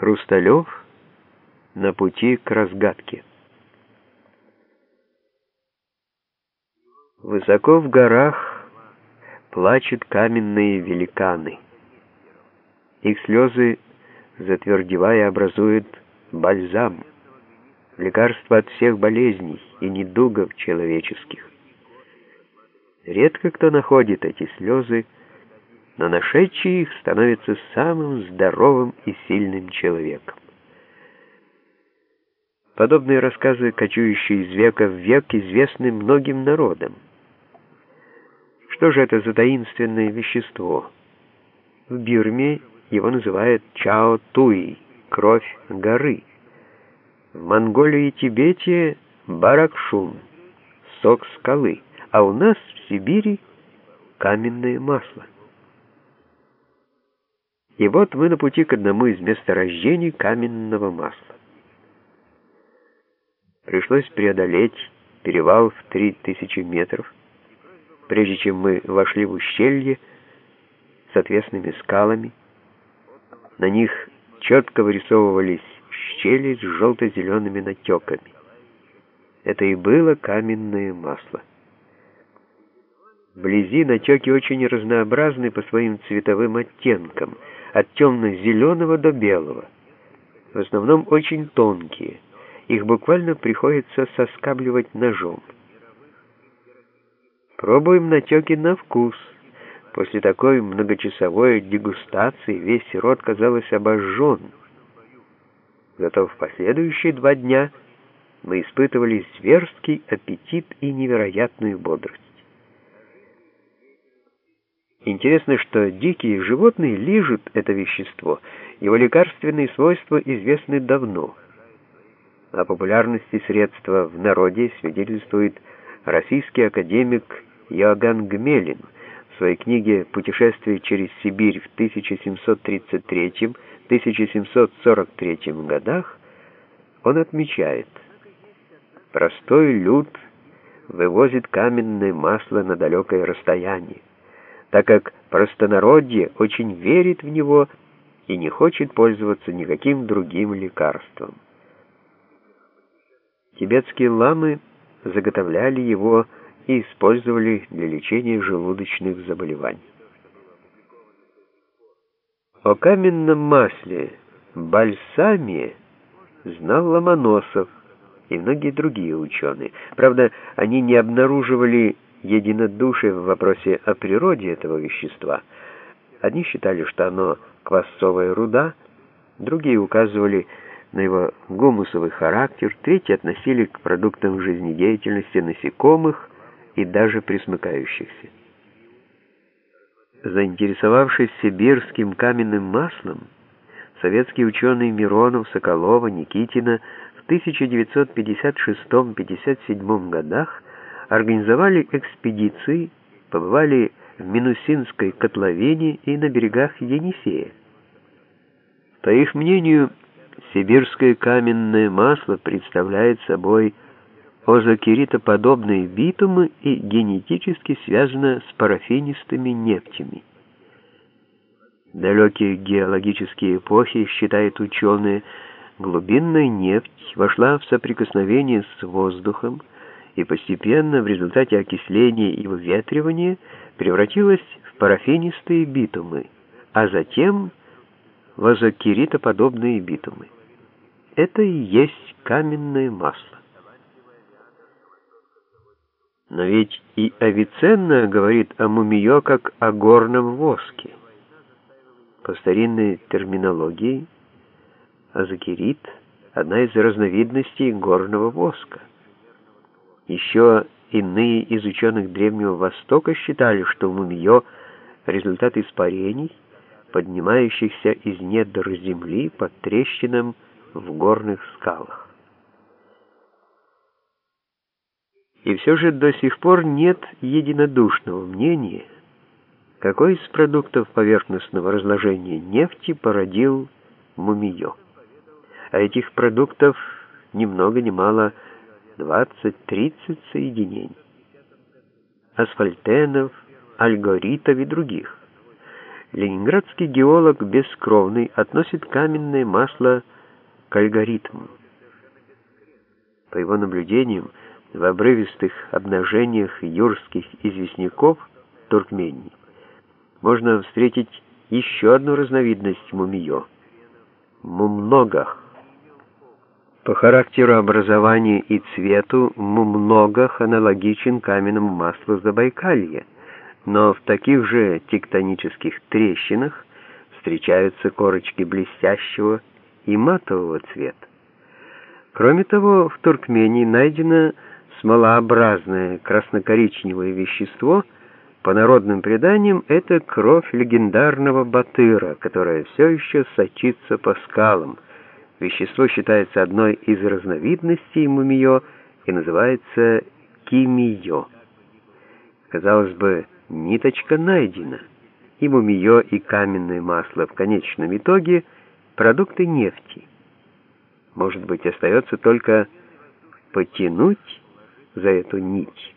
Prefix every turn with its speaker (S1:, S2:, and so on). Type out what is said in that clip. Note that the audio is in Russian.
S1: Хрусталев на пути к разгадке. Высоко в горах плачут каменные великаны. Их слезы, затвердевая, образуют бальзам, лекарство от всех болезней и недугов человеческих. Редко кто находит эти слезы, но нашедший их становится самым здоровым и сильным человеком. Подобные рассказы, кочующие из века в век, известны многим народам. Что же это за таинственное вещество? В Бирме его называют чао-туи, кровь горы. В Монголии и Тибете — баракшун, сок скалы, а у нас в Сибири — каменное масло. И вот мы на пути к одному из месторождений каменного масла. Пришлось преодолеть перевал в 3000 метров, прежде чем мы вошли в ущелье с отвесными скалами. На них четко вырисовывались щели с желто-зелеными натеками. Это и было каменное масло. Вблизи натеки очень разнообразны по своим цветовым оттенкам — от темно-зеленого до белого. В основном очень тонкие. Их буквально приходится соскабливать ножом. Пробуем натеки на вкус. После такой многочасовой дегустации весь рот, казалось, обожжен. Зато в последующие два дня мы испытывали зверский аппетит и невероятную бодрость. Интересно, что дикие животные лижут это вещество. Его лекарственные свойства известны давно. О популярности средства в народе свидетельствует российский академик Иоганн Гмелин в своей книге «Путешествие через Сибирь» в 1733-1743 годах. Он отмечает, простой люд вывозит каменное масло на далекое расстояние так как простонародье очень верит в него и не хочет пользоваться никаким другим лекарством. Тибетские ламы заготовляли его и использовали для лечения желудочных заболеваний. О каменном масле, бальсаме, знал Ломоносов и многие другие ученые. Правда, они не обнаруживали единодушие в вопросе о природе этого вещества. Одни считали, что оно квасцовая руда, другие указывали на его гумусовый характер, третьи относили к продуктам жизнедеятельности насекомых и даже присмыкающихся. Заинтересовавшись сибирским каменным маслом, советские ученые Миронов, Соколова, Никитина в 1956-57 годах организовали экспедиции, побывали в Минусинской котловине и на берегах Енисея. По их мнению, сибирское каменное масло представляет собой озокеритоподобные битумы и генетически связано с парафинистыми нефтями. Далекие геологические эпохи, считают ученые, глубинная нефть вошла в соприкосновение с воздухом, и постепенно в результате окисления и выветривания превратилась в парафинистые битумы, а затем в азокеритоподобные битумы. Это и есть каменное масло. Но ведь и Авиценна говорит о мумиё как о горном воске. По старинной терминологии азокерит – одна из разновидностей горного воска. Еще иные из ученых Древнего Востока считали, что мумиё — результат испарений, поднимающихся из недр земли под трещинам в горных скалах. И все же до сих пор нет единодушного мнения, какой из продуктов поверхностного разложения нефти породил мумиё. А этих продуктов ни много ни мало – 20-30 соединений. Асфальтенов, альгоритов и других. Ленинградский геолог Бескровный относит каменное масло к алгоритму. По его наблюдениям, в обрывистых обнажениях юрских известняков Туркмении можно встретить еще одну разновидность мумиё — мумногах. По характеру образования и цвету мумногах аналогичен каменному маслу Забайкалья, но в таких же тектонических трещинах встречаются корочки блестящего и матового цвета. Кроме того, в Туркмении найдено смолообразное красно-коричневое вещество, по народным преданиям это кровь легендарного Батыра, которая все еще сочится по скалам. Вещество считается одной из разновидностей мумиё и называется кимиё. Казалось бы, ниточка найдена. И мумиё, и каменное масло в конечном итоге — продукты нефти. Может быть, остается только потянуть за эту нить.